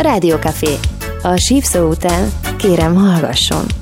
Rádiókafé. A sípszó után kérem hallgasson.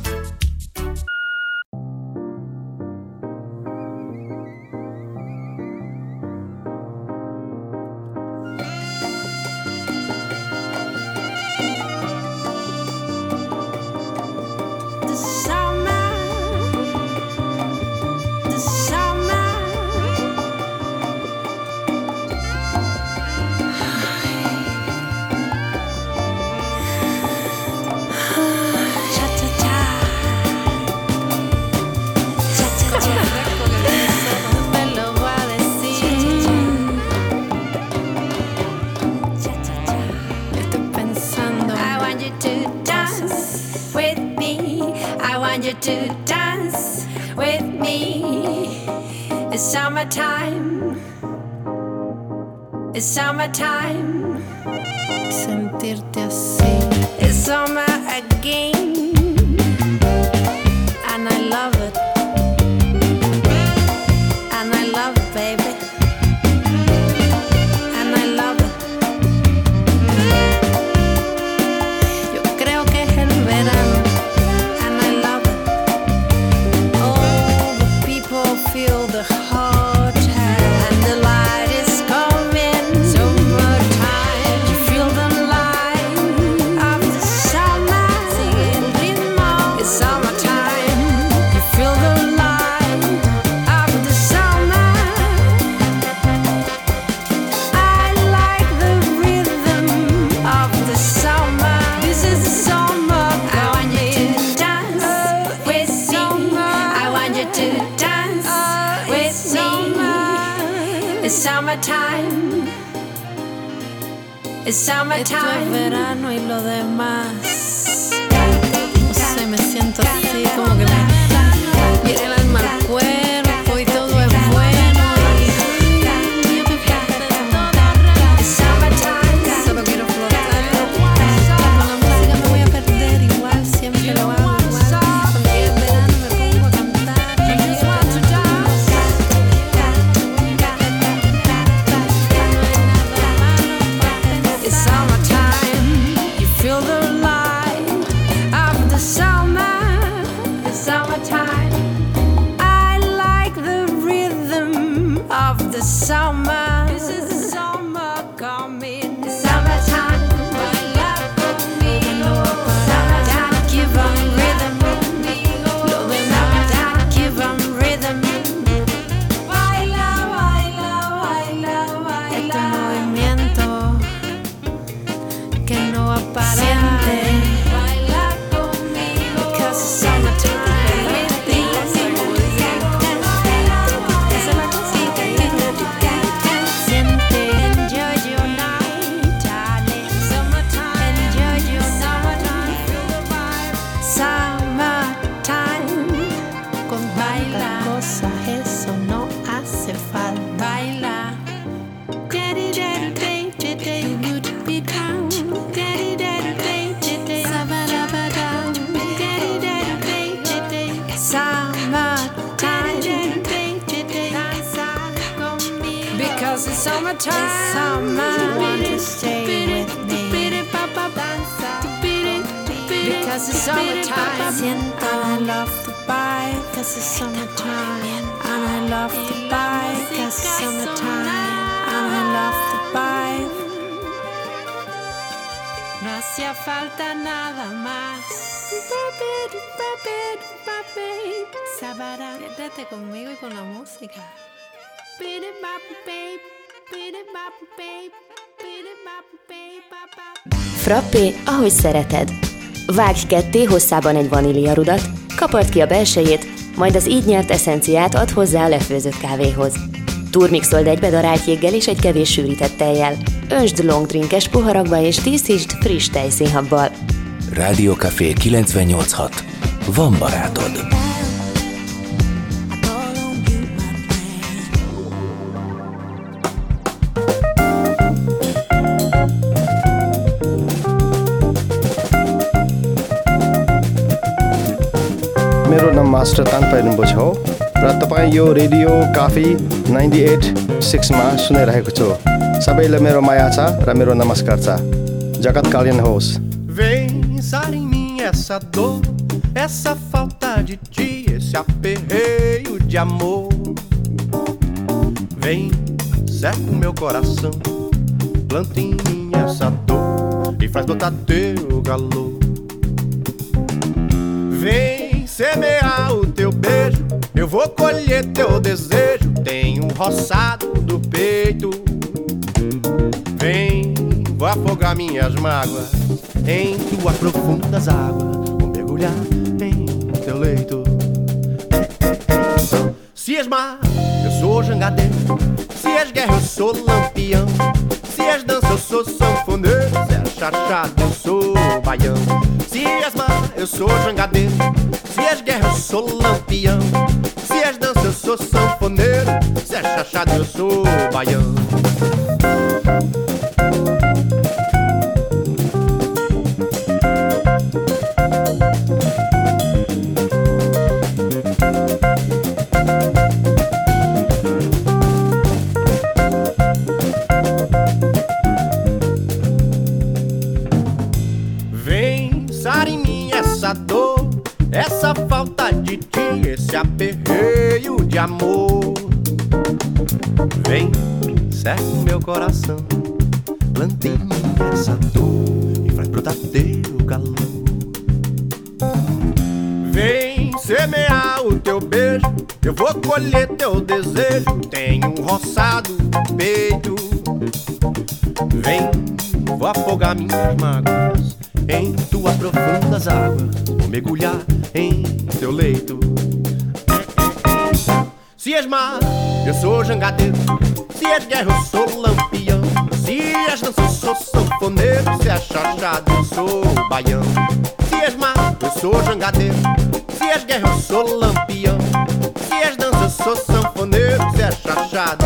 It's summertime. It's summertime. Esto es verano y lo demás. No sé, me siento así como que me. I love the bike, cause it's I love the bike, cause it's summertime. And I love the bike. No hacía falta nada más. Quédate conmigo y con la música. Frappé, ahogy szereted. Vágj ketté hosszában egy vaníliarudat, kapart ki a belsejét, majd az így nyert eszenciát ad hozzá a lefőzött kávéhoz. Turmixold egy bedarált jéggel és egy kevés sűrített tejjel. Önsd long drinkes poharakba és díszítsd friss tejszínhabbal. Rádiókafé 986. Van barátod. Master तान छ र तपाईँ यो radio काफी ninety eight सिक्समा सुनिरहेको छु सबैलाई मेरो माया छ र मेरो नमस्कार छ Jagat Kalyan House. Vem sar em mim essa dor, essa falta de ti, esse aperreio de amor. Vem, seca o meu coração, planta em mim essa dor e faz brotar teu calor. Vem semear o teu beijo, eu vou colher teu desejo. Tem um roçado do peito. Vem, vou afogar minhas mágoas em tuas profundas águas. Vou mergulhar em teu leito. Se és mar, eu sou jangadeiro. Se és guerra, eu sou lampião. Se és dança, eu sou sanfoneiro. Se és chachado, eu sou baiano. Se és mar, eu sou jangadeiro. Se és guerra, eu sou lampião. Se és dança, eu sou sanfoneiro. Se és chachado, eu sou baiano. Aperreio de amor. Vem, o meu coração, planta em mim essa dor e faz brotar teu calor. Vem semear o teu beijo, eu vou colher teu desejo. Tenho um roçado peito. Vem, vou afogar minhas mágoas em tuas profundas águas. Vou mergulhar em teu leito. És mar, eu sou jangadeiro. Se és guerra, eu sou lampião. Se és dança, eu sou sanfoneiro. Se és chachado, eu sou baiano. Se és mar, eu sou jangadeiro. Se és guerra, eu sou lampião. Se és dança, eu sou sanfoneiro. Se és chachado,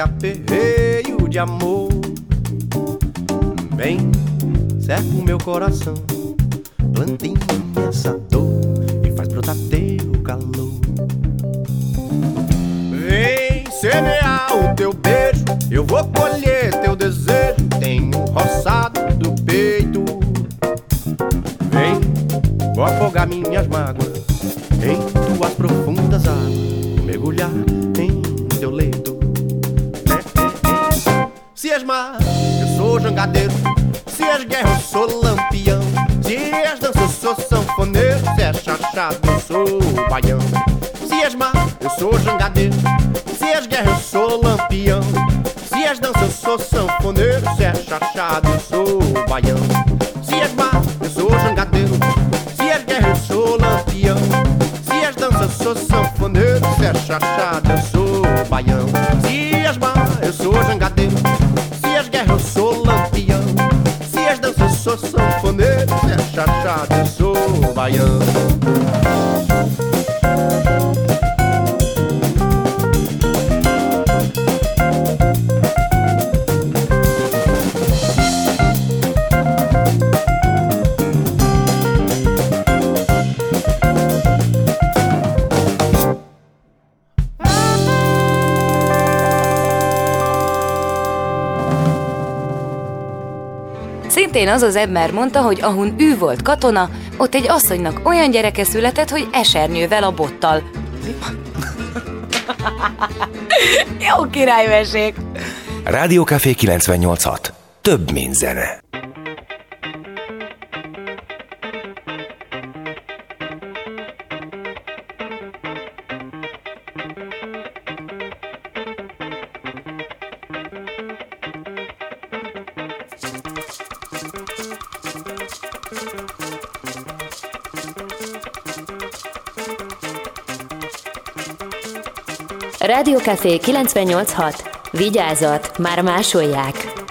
aperreio de amor. Vem, seca o meu coração, planta em mim essa dor e faz brotar teu calor. Vem semear o teu beijo, eu vou colher teu desejo. Tenho roçado do peito. Vem, vou afogar minhas mágoas jangadeiro. Se és guerra, eu sou lampião. Se és dança, eu sou sanfoneiro. Se és chachado, eu sou baiano. Se és mar, eu sou jangadeiro. Se és guerra, eu sou lampião. Se és dança, eu sou sanfoneiro. Se és chachado, eu sou baiano. Se és mar, eu sou jangadeiro. Se és guerra, eu sou lampião. Se és dança, eu sou sanfoneiro. Se és chachado, eu sou baiano. Chacha de Sauvailleur. Szintén az az ember mondta, hogy ahon ő volt katona, ott egy asszonynak olyan gyereke született, hogy esernyővel a bottal. Jó királymesék! Rádiókafé 986. Több, mint zene. Rádiókafé 986. Vigyázat, már másolják!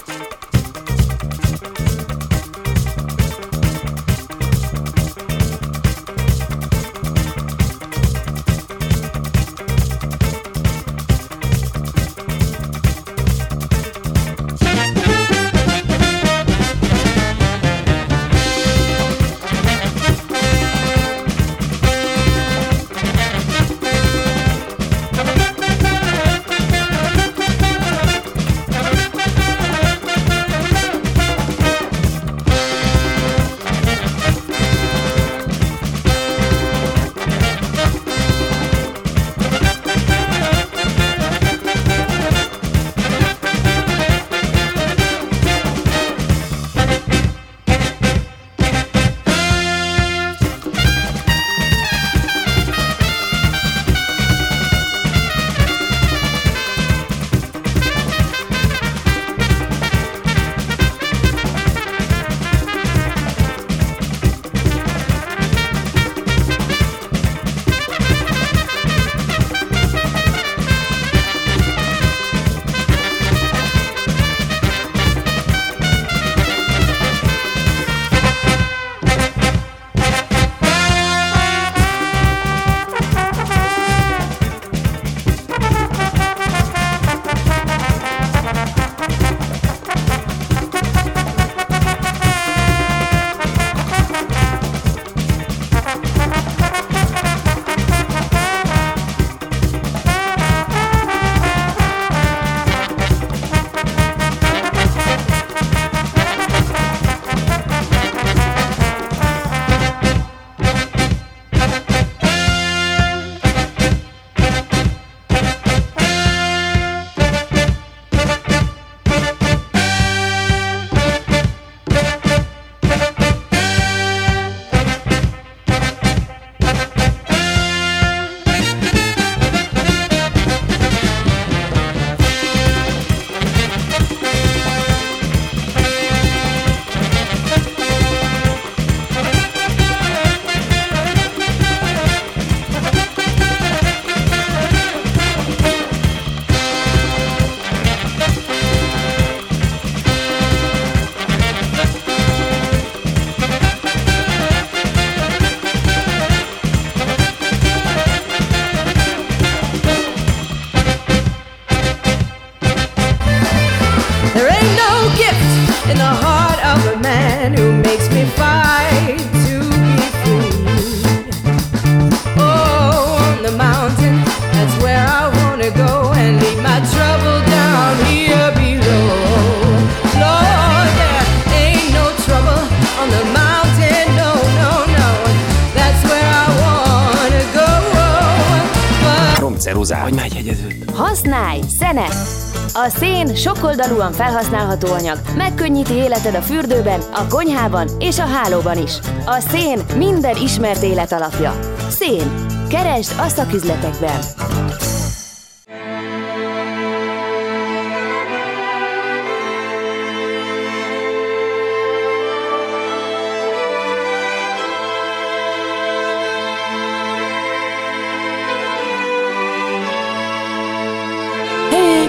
Sokoldalúan felhasználható anyag, megkönnyíti életed a fürdőben, a konyhában és a hálóban is. A szén minden ismert élet alapja. Szén. Keresd a szaküzletekben.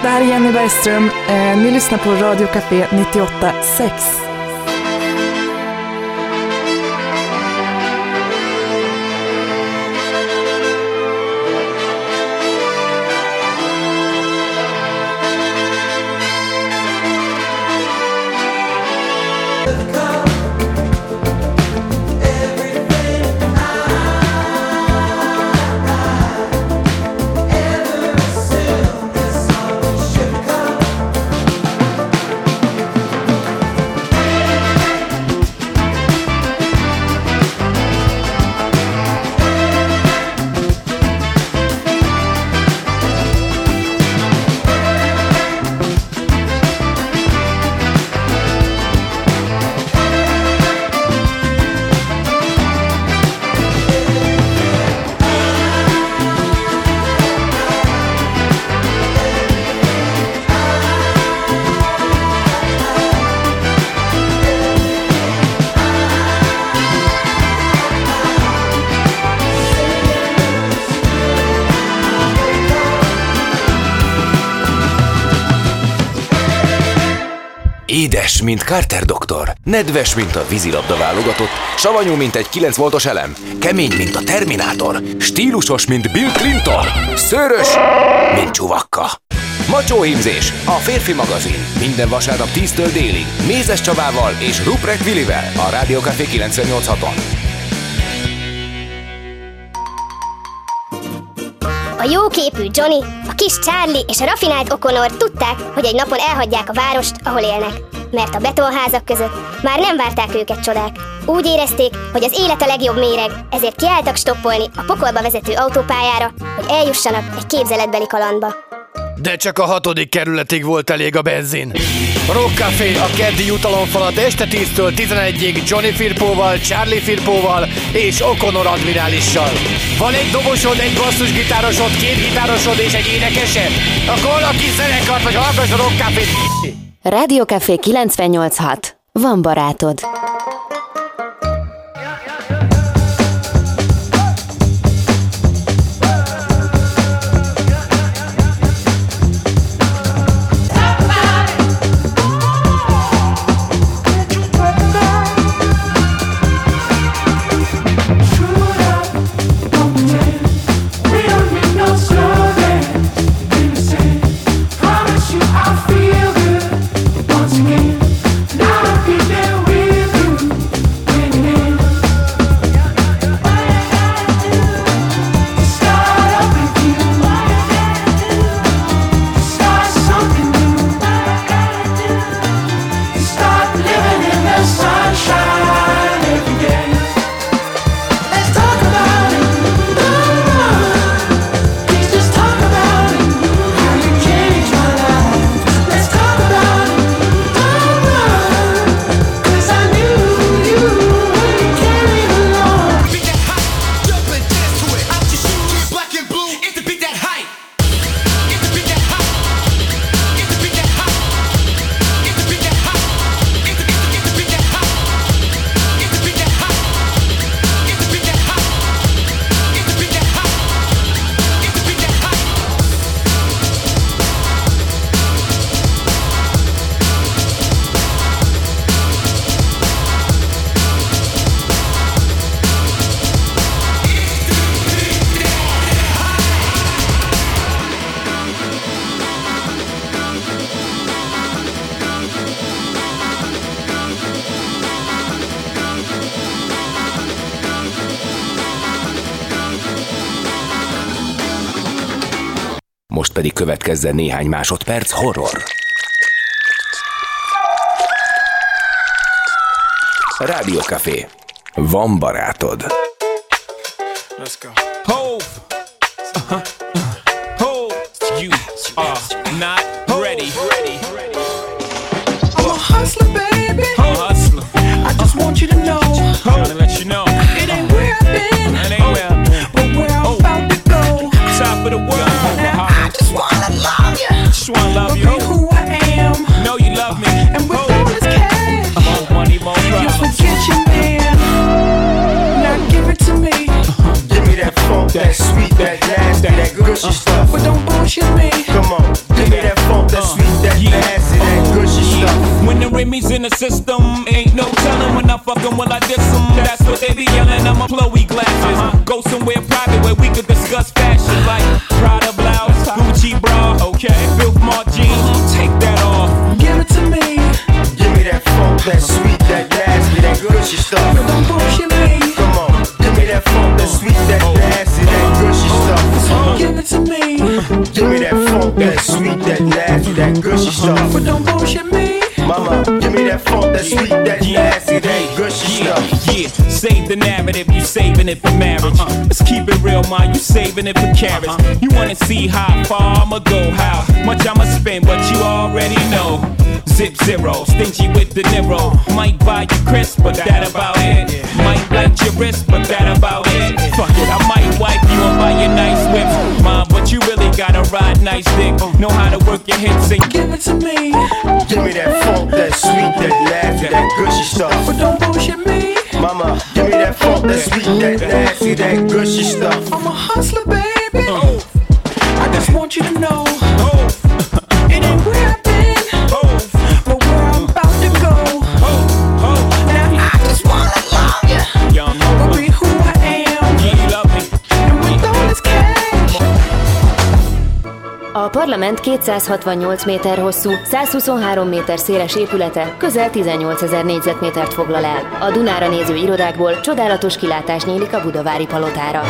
Det här är Jenny Bergström. Eh, ni lyssnar på Radio Café 98.6. Édes, mint Carter doktor, nedves, mint a vízilabda válogatott, savanyú, mint egy 9 voltos elem, kemény, mint a Terminátor, stílusos, mint Bill Clinton, szőrös, mint csuvakka. Macsóhímzés, a férfi magazin. Minden vasárnap 10-től délig. Mézes Csabával és Ruprecht Willivel a Rádió 98.6-on. A jóképű Johnny, a kis Charlie és a rafinált Okonor tudták, hogy egy napon elhagyják a várost, ahol élnek. Mert a betonházak között már nem várták őket csodák. Úgy érezték, hogy az élet a legjobb méreg, ezért kiálltak stoppolni a pokolba vezető autópályára, hogy eljussanak egy képzeletbeli kalandba. De csak a hatodik kerületig volt elég a benzin. Rock Café a keddi jutalomfalat este 10-től 11-ig Johnny Firpóval, Charlie Firpóval és Okonor admirálissal. Van egy dobosod, egy basszusgitárosod, két gitárosod és egy énekesed? Akkor valaki zenekart vagy hallgass a Rock Café. Rádió Café 986. Van barátod. Pedig következzen néhány másodperc horror. Café. Van barátod. Let's go. Hove. Uh-huh. Hove. You are not ready. I'm a hustler, baby. I'm a hustler. I just want you to know. Trying to let you know. Love you. Who I am. Know you love me. And with oh. all this cash, more money, more problems. You forget your man. Now give it to me. Uh-huh. Give me that funk, that sweet, that nasty, that gushy stuff. But don't bullshit me. Come on, give me that funk, that uh, sweet, that nasty, that uh, gushy stuff. When the Remy's in the system, ain't no telling when I fuck 'em, will I diss 'em. That's what they be yelling. I'm a Chloe glasses. Uh-huh. Go somewhere private funk, that sweet, that nasty, that gushy stuff. But don't bullshit me. Mama, give me that funk, that sweet, that nasty, that gushy yeah, stuff. Yeah, save the narrative, you saving it for marriage. Uh-huh. Let's keep it real, ma, you saving it for carrots. Uh-huh. You wanna see how far I'ma go, how much I'ma spend, but you already know. Zip zero, stingy with the Nero. Might buy you crisp, but that about it. Might blank your wrist, but that about it. Fuck it, I might wipe you and buy you nice whips. Mom, but you really gotta ride nice dick. Know how to work your hips and give it to me. Give me that funk that sweet, that nasty, that gushy stuff. But don't bullshit me. Mama, give me that funk, that sweet, that nasty, that gushy stuff. I'm a hustler, baby. Oh. I just want you to know. parlament 268 méter hosszú, 123 méter széles épülete közel 18 ezer négyzetmétert foglal el. A Dunára néző irodákból csodálatos kilátás nyílik a Budavári palotára.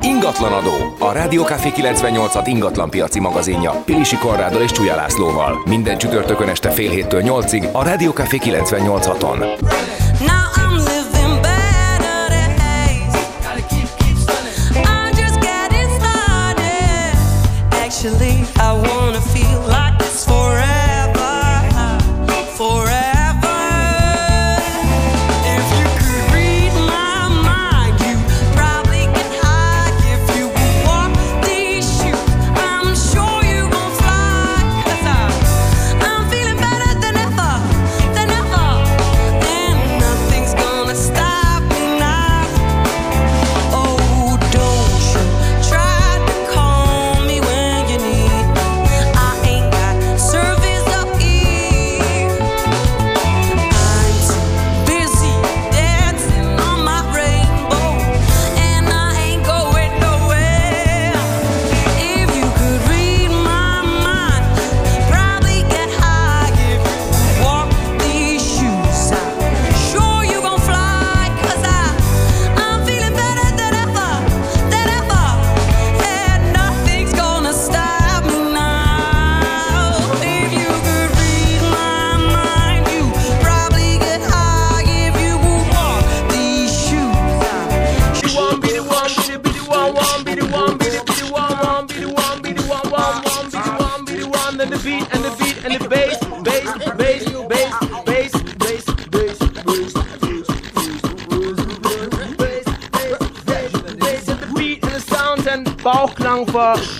Ingatlanadó, a Rádiókafé 98 ingatlanpiaci magazinja Pilisi Korrádal és Csúnya Lászlóval. Minden csütörtökön este fél héttől nyolcig a Rádiókafé 98 on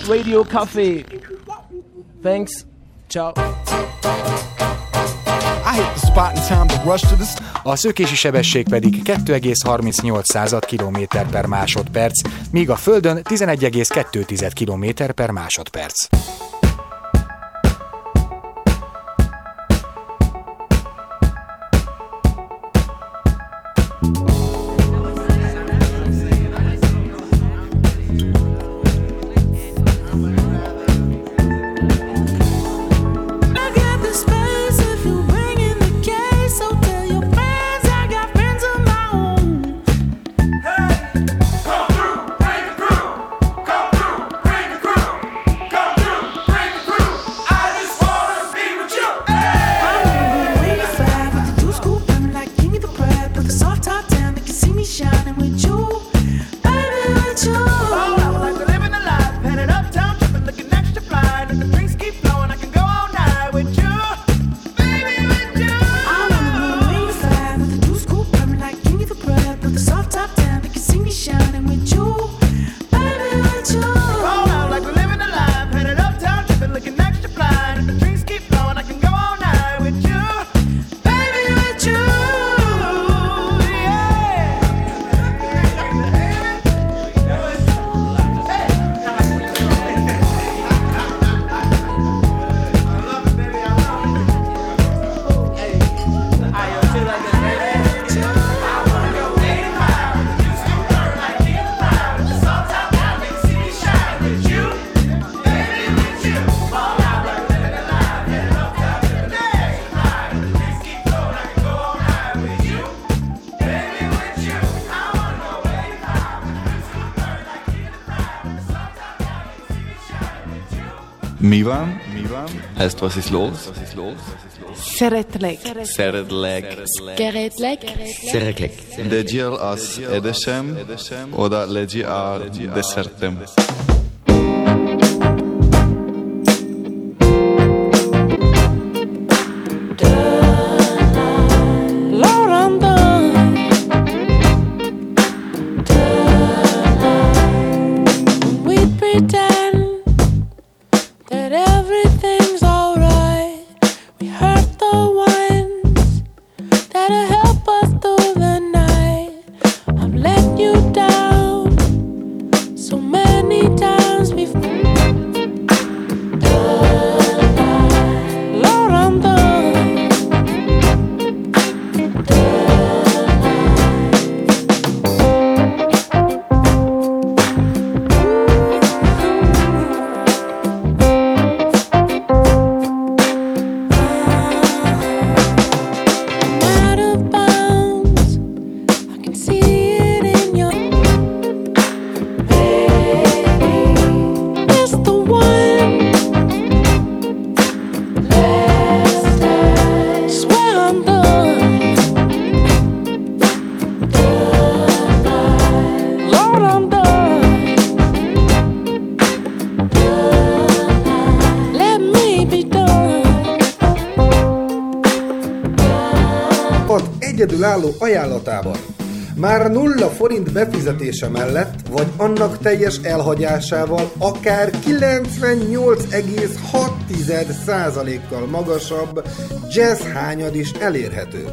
Radio Café. Thanks. Ciao. A szökési sebesség pedig 2,38 század km per másodperc, míg a Földön 11,2 km per másodperc. Mivan, heißt Was ist los? Seretlek. Seretlek. Seretlek. Seretlek. Legiar as Edeshem oder Legiar Desertem. Desertem. Ajánlatában. Már nulla forint befizetése mellett, vagy annak teljes elhagyásával akár 98,6%-kal magasabb jazz hányad is elérhető.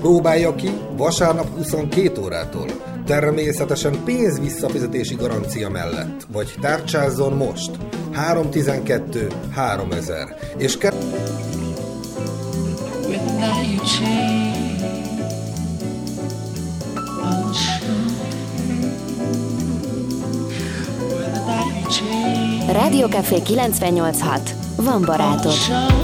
Próbálja ki vasárnap 22 órától, természetesen pénz visszafizetési garancia mellett, vagy tárcsázzon most 312 3000 és ke- Rádiókafé 98.6. Van barátod.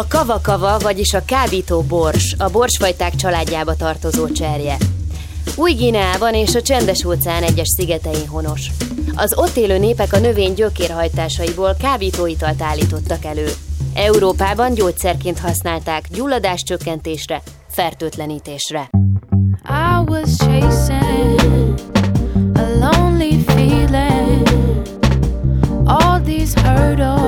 A kava-kava, vagyis a kábító bors, a borsfajták családjába tartozó cserje. új Gineában és a csendes óceán egyes szigetein honos. Az ott élő népek a növény gyökérhajtásaiból kábítóitalt állítottak elő. Európában gyógyszerként használták gyulladás csökkentésre, fertőtlenítésre. I was chasing a lonely feeling. All these hurdles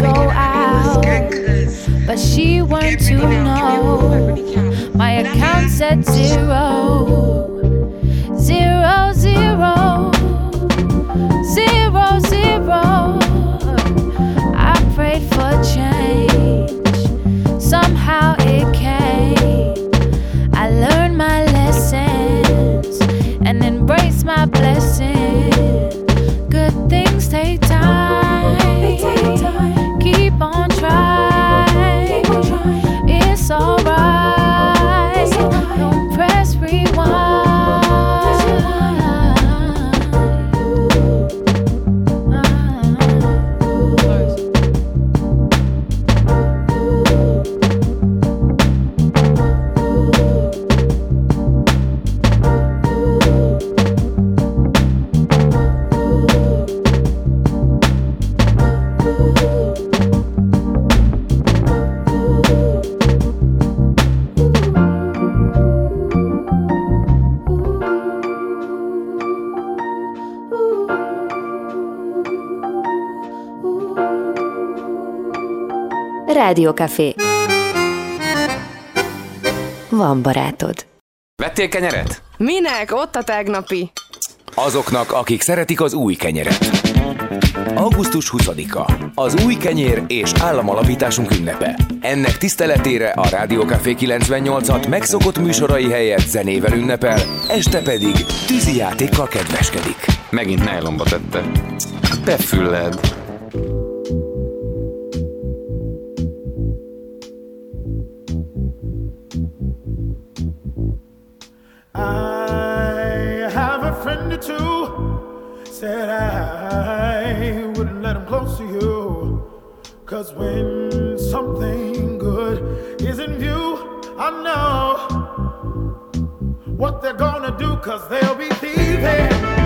go out. But she wanted to know. My account said zero. Zero, zero. Zero, zero. I prayed for change. Somehow it came. I learned my lessons and embraced my blessings. Rádiókafé. Van barátod. Vettél kenyeret? Minek? Ott a tegnapi. Azoknak, akik szeretik az új kenyeret. Augusztus 20-a. Az új kenyér és államalapításunk ünnepe. Ennek tiszteletére a Rádiókafé 98-at megszokott műsorai helyett zenével ünnepel, este pedig tűzi játékkal kedveskedik. Megint nejlomba tette. Befülled. Two said I wouldn't let him close to you. Cause when something good is in view, I know what they're gonna do, cause they'll be thieving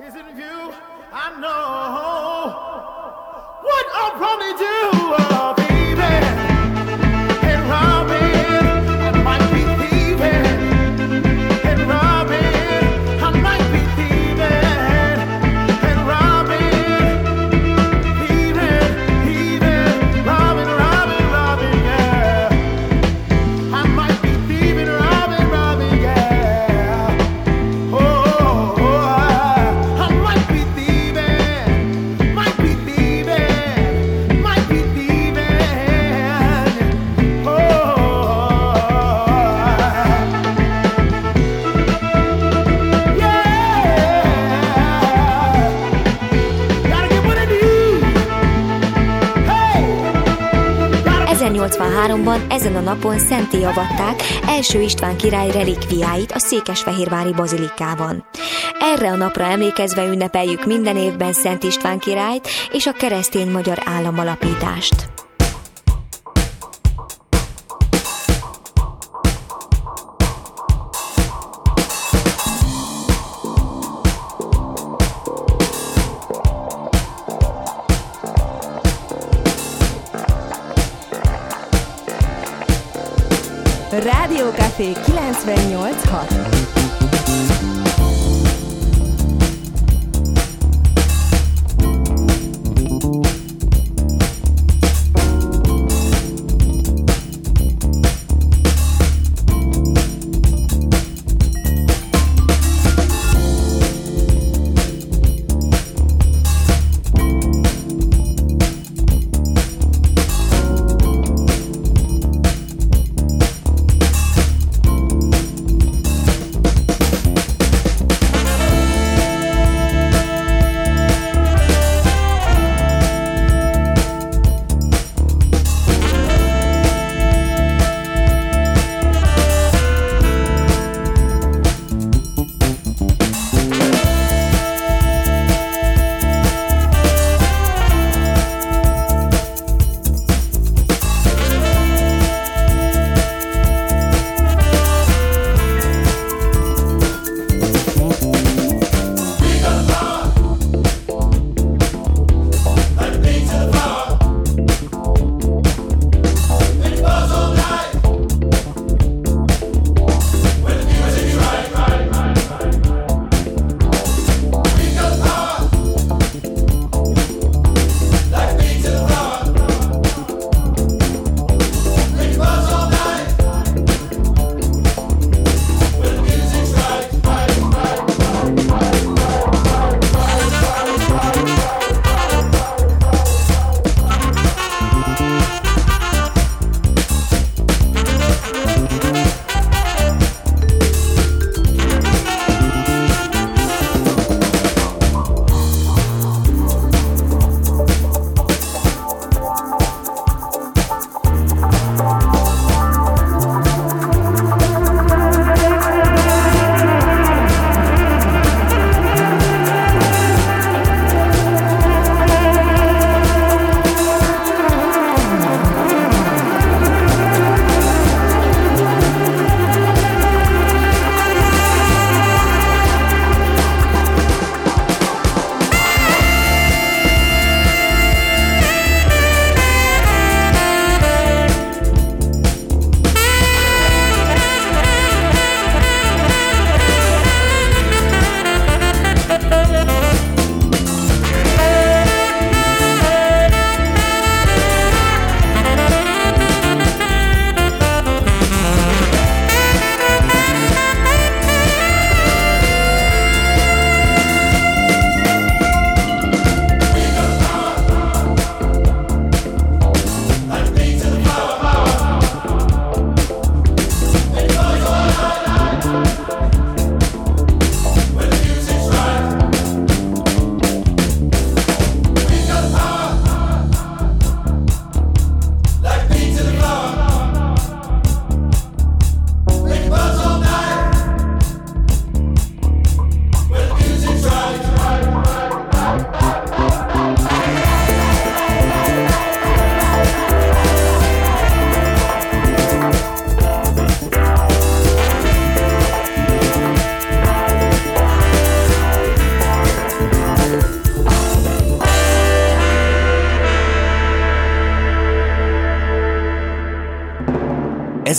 Is in view, I know what I'll probably do. Uh, 1083-ban ezen a napon szenté avatták első István király relikviáit a Székesfehérvári bazilikában. Erre a napra emlékezve ünnepeljük minden évben Szent István királyt és a keresztény magyar államalapítást.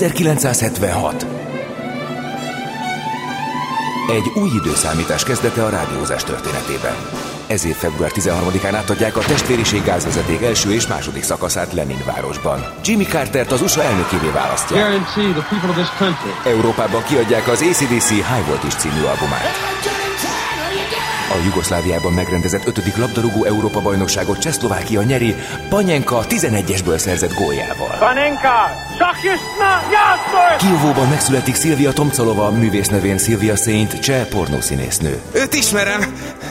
1976. Egy új időszámítás kezdete a rádiózás történetében. Ezért február 13-án átadják a testvériség gázvezeték első és második szakaszát Lenin városban. Jimmy Cartert az USA elnökévé választják. Európában kiadják az ACDC High Voltage című albumát. A Jugoszláviában megrendezett 5. labdarúgó Európa bajnokságot Csehszlovákia nyeri Panyenka 11-esből szerzett góljával. Panenka! Kiovóban megszületik Szilvia Tomcolova, művész nevén Szilvia Saint, cseh pornószínésznő. Őt ismerem.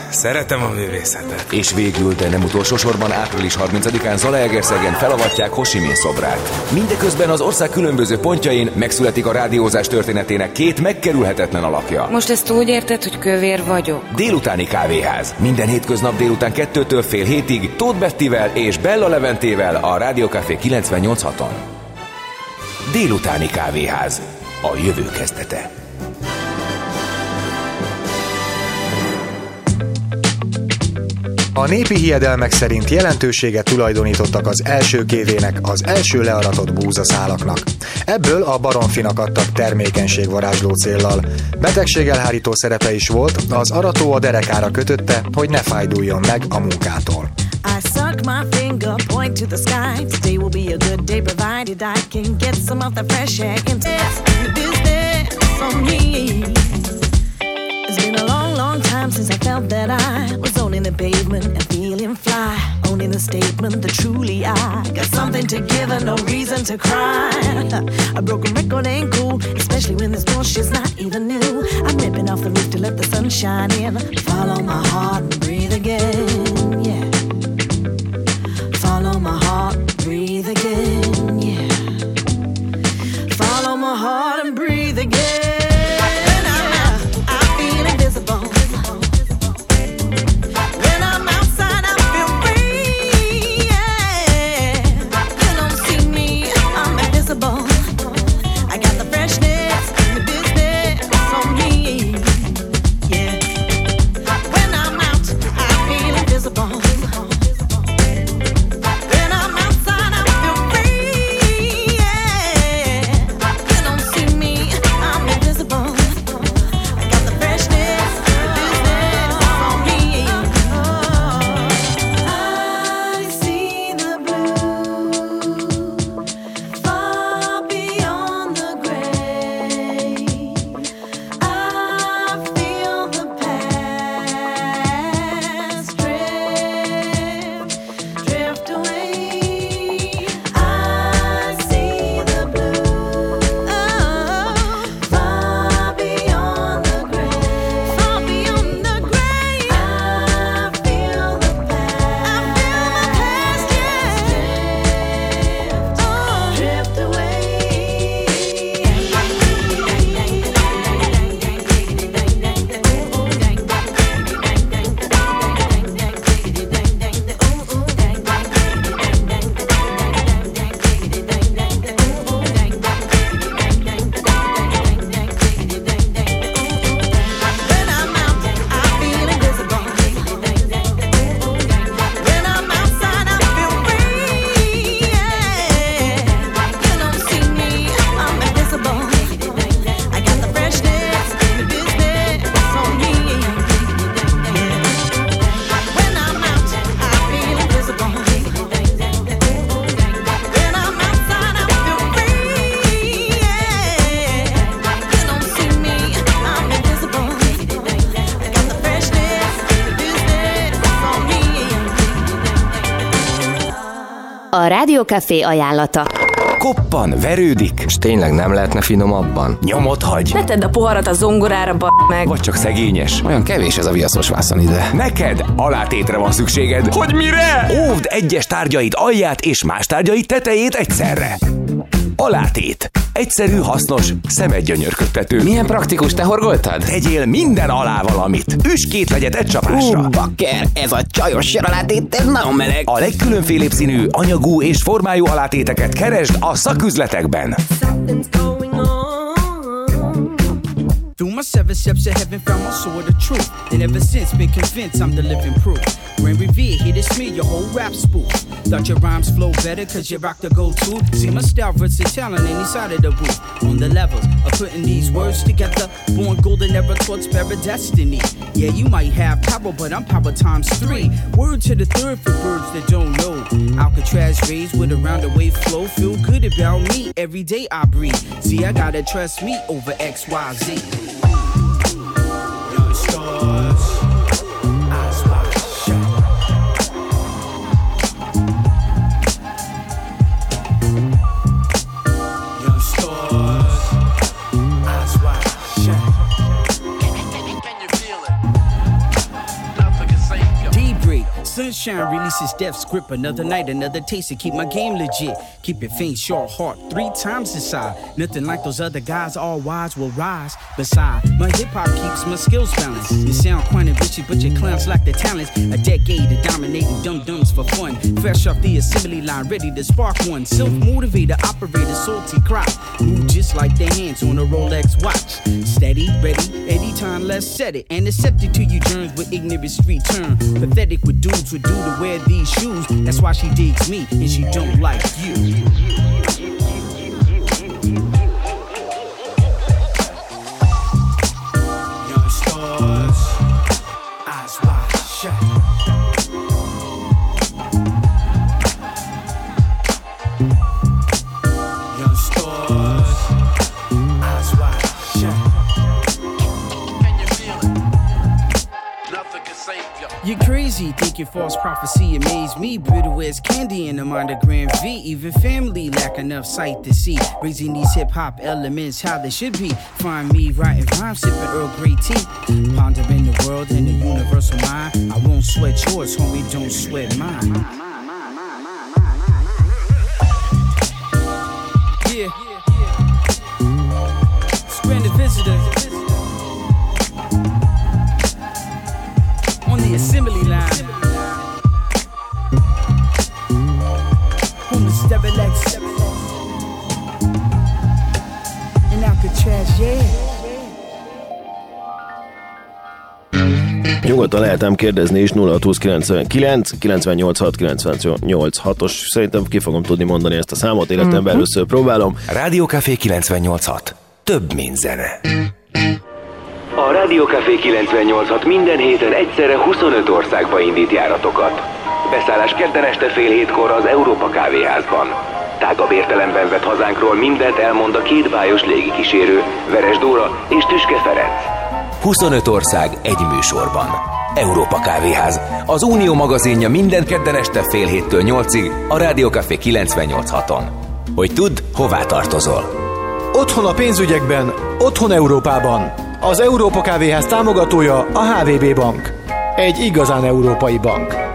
Szeretem a művészetet. És végül, de nem utolsó sorban április 30-án Zalaegerszegen felavatják Hosimin szobrát. Mindeközben az ország különböző pontjain megszületik a rádiózás történetének két megkerülhetetlen alakja. Most ezt úgy érted, hogy kövér vagyok? Délutáni kávéház. Minden hétköznap délután kettőtől fél hétig Tóth Bettivel és Bella Leventével a Rádiókafé 98.6-on. Délutáni kávéház. A jövő kezdete. A népi hiedelmek szerint jelentőséget tulajdonítottak az első kévének, az első learatott búzaszálaknak. Ebből a baromfinak adtak termékenységvarázsló céllal. Betegségelhárító szerepe is volt, az arató a derekára kötötte, hogy ne fájduljon meg a munkától. I suck my finger, point to the sky. Today will be a good day, provided I can get some of the fresh air into the business on me. Long, time since I felt that I was owning the pavement and feeling fly. Owning the statement that truly I got something to give and no reason to cry. I broke a broken record ain't cool, especially when this bullshit's not even new. I'm ripping off the roof to let the sun shine in. Follow my heart and breathe again, yeah. Follow my heart, breathe again, yeah. Follow my heart and breathe A Rádiókafé ajánlata. Koppan, verődik. És tényleg nem lehetne finomabban? Nyomot hagy. Ne tedd a poharat a zongorára, b*** meg. Vagy csak szegényes. Olyan kevés ez a viaszos vászon ide. Neked alátétre van szükséged. Hogy mire? Óvd egyes tárgyaid alját és más tárgyaid tetejét egyszerre. Alátét. Egyszerű, hasznos, szemedgyönyörködtető. Milyen praktikus, te horgoltad? Tegyél minden alá valamit. Üs két egy csapásra. Ú, bakker, ez a csajos söralátét, ez nagyon meleg. A legkülönfélébb színű, anyagú és formájú alátéteket keresd a szaküzletekben. My seven steps to heaven, found my sword of truth. And ever since, been convinced I'm the living proof. Grand Revere, here to me, your whole rap spoof. Thought your rhymes flow better, cause you rock the go to. See my style versus talent any side of the booth. On the levels of putting these words together. Born golden, never taught spare destiny. Yeah, you might have power, but I'm power times three. Word to the third for birds that don't know. Alcatraz raised with a roundaway flow. Feel good about me every day I breathe. See, I gotta trust me over XYZ. You're star. Sunshine releases death's grip. Another night, another taste to keep my game legit. Keep it faint, short heart, three times inside. Nothing like those other guys, all wise will rise. Beside, my hip hop keeps my skills balanced. You sound quite ambitious, but your clowns lack the talents. A decade of dominating dum dums for fun. Fresh off the assembly line, ready to spark one. Self motivated, operator, salty crop. Move just like the hands on a Rolex watch. Steady, ready, anytime, let's set it. And accepted to you germs with ignorant street turn. Pathetic with dudes would do to wear these shoes. That's why she digs me and she don't like you. Crazy, false prophecy amaze me. Brittle as candy in the mind of Grand V. Even family lack enough sight to see. Raising these hip hop elements how they should be. Find me writing rhymes, sipping Earl Grey tea. Pondering the world and the universal mind. I won't sweat yours, homie, don't sweat mine. Yeah. Visitor. On the assembly Nyugodtan lehetem kérdezni is 0629 986 986-os. Szerintem ki fogom tudni mondani ezt a számot, életemben Mhm. először próbálom. Rádiókafé 986. Több, mint zene. A Rádiókafé 986 minden héten egyszerre 25 országba indít járatokat. Beszállás kedden este fél hétkor az Európa Kávéházban. Tágabb értelemben vett hazánkról mindent elmond a két bájos légikísérő, Veres Dóra és Tüske Ferenc. 25 ország egy műsorban. Európa Kávéház, az Unió magazinja minden kedden este fél héttől nyolcig a Rádiókafé 986-on. Hogy tudd, hová tartozol. Otthon a pénzügyekben, otthon Európában. Az Európa Kávéház támogatója a HVB Bank. Egy igazán európai bank.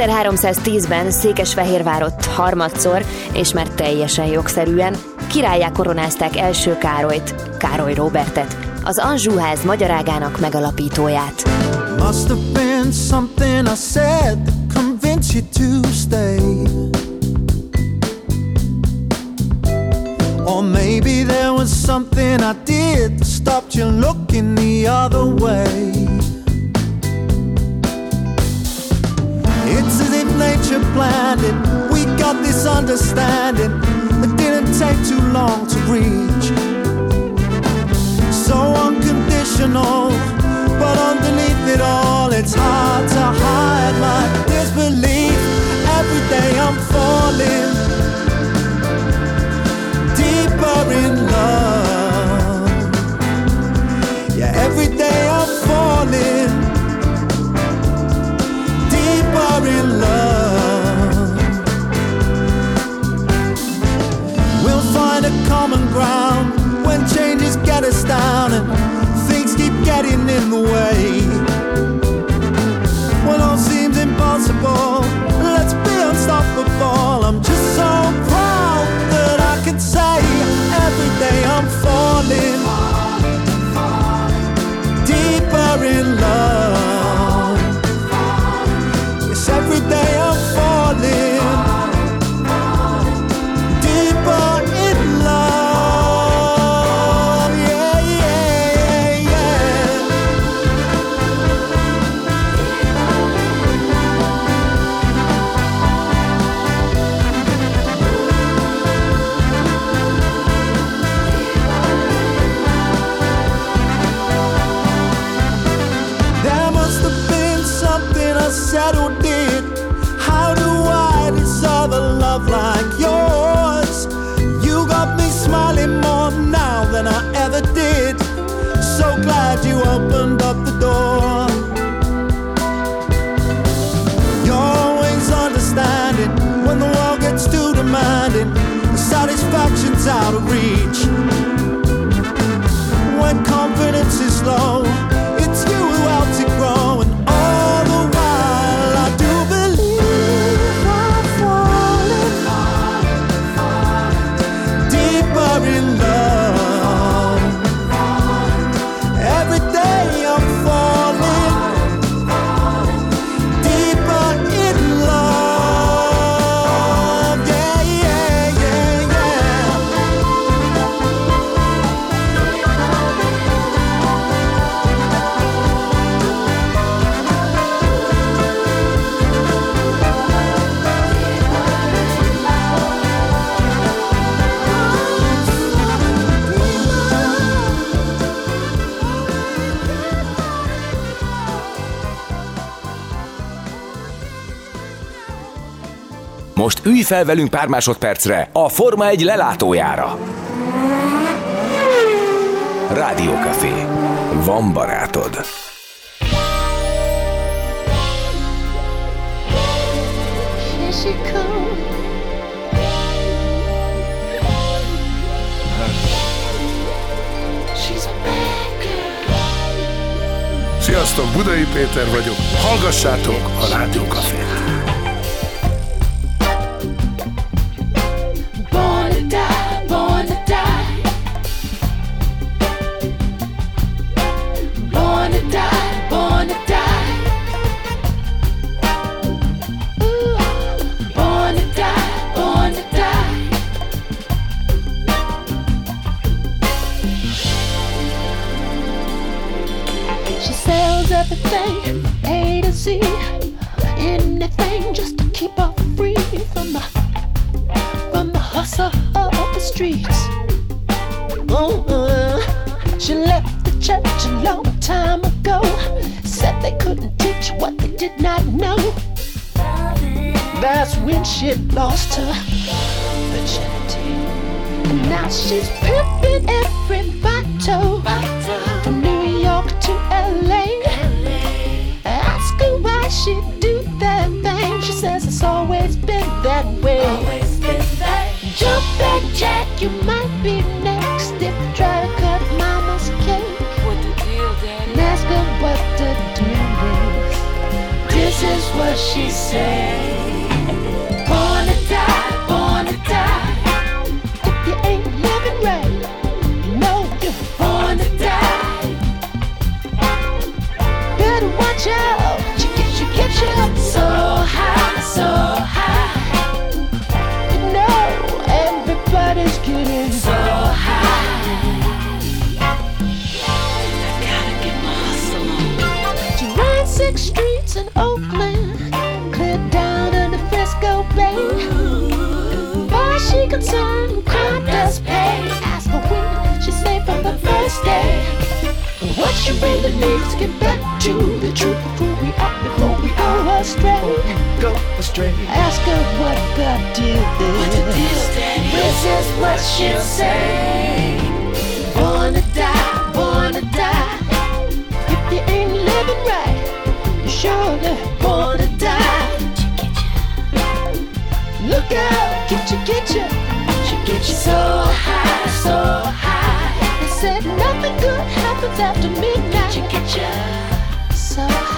1310-ben Székesfehérvárot harmadszor, és már teljesen jogszerűen, királyá koronázták első Károlyt, Károly Robertet, az Anjouház magyarágának megalapítóját. Must have been something I said that convinced you to stay. Or maybe there was something I did that stopped you looking the other way. It's as if nature planned it. We got this understanding that didn't take too long to reach. So unconditional, but underneath it all, it's hard to hide my disbelief. Every day I'm falling deeper in love. Yeah, every day I'm falling We'll find a common ground when changes get us down and things keep getting in the way. When all seems impossible, let's be unstoppable. I'm just so proud that I can say every day I'm falling. deeper in love. Ülj fel velünk pár másodpercre a Forma 1 lelátójára. Rádiókafé. Van barátod. Here. Sziasztok, Budai Péter vagyok. Hallgassátok a Rádiókafét. Born everything A to Z. Anything just to keep her free from the from the hustle of the streets. Oh, uh, she left the church a long time ago. Said they couldn't teach what they did not know. That's when she lost her virginity. And now she's pimping every bottle from What she said. Born to die, born to die. If you ain't living right, you know you're born to die. Better watch out. She get you, get you up so high, so high. You know everybody's getting so high. I gotta get my hustle on. She ran six streets in Oakland, Far as she concerned, crime does pay. Ask her when she say from the first day. What she really needs to get back to the truth of who we are before we go astray. Go astray. Ask her what the deal is. This is what she'll say. Born to die, born to die. If you ain't living right, you're surely born to die. Look out, get you, get you. She get you so high, so high. They said nothing good happens after midnight. You so high.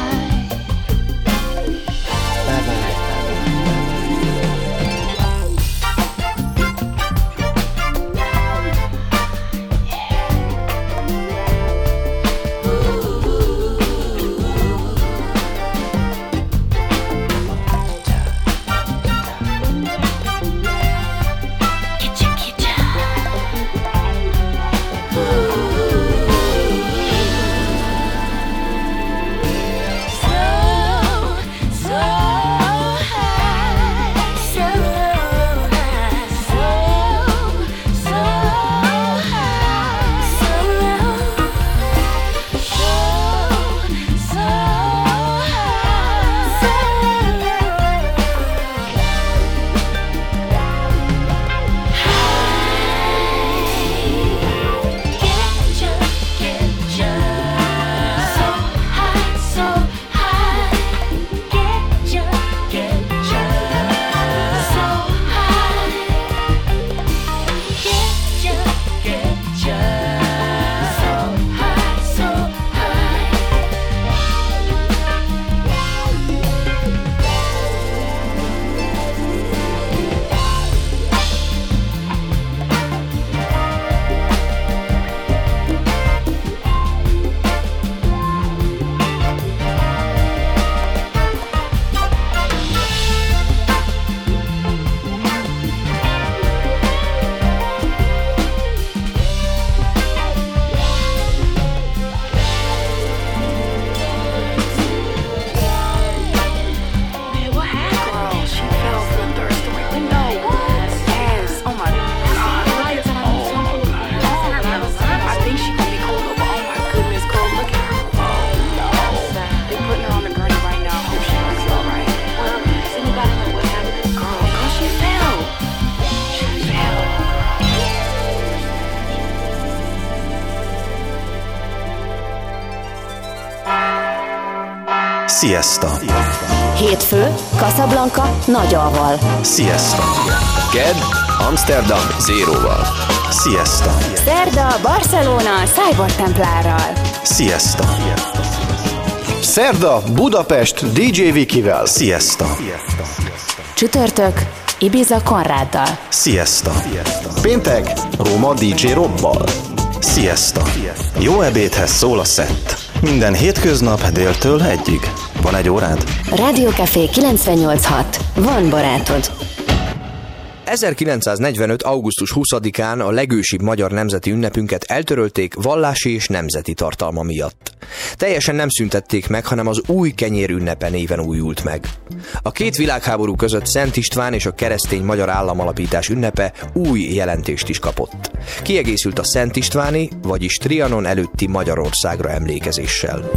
Siesta. Hétfő, Casablanca Nagyalval. Siesta. Ked, Amsterdam zéróval. Siesta. Szerda, Barcelona, Cyborg templárral. Siesta. Szerda, Budapest DJ Vikivel. Siesta. Csütörtök, Ibiza Konráddal. Siesta. Péntek, Róma DJ Robbal. Siesta. Jó ebédhez szól a szett. Minden hétköznap déltől egyig. Van egy órád? Rádiókafé 98.6. Van barátod. 1945. augusztus 20-án a legősibb magyar nemzeti ünnepünket eltörölték vallási és nemzeti tartalma miatt. Teljesen nem szüntették meg, hanem az új kenyér ünnepe néven újult meg. A két világháború között Szent István és a keresztény magyar államalapítás ünnepe új jelentést is kapott. Kiegészült a Szent Istváni, vagyis Trianon előtti Magyarországra emlékezéssel.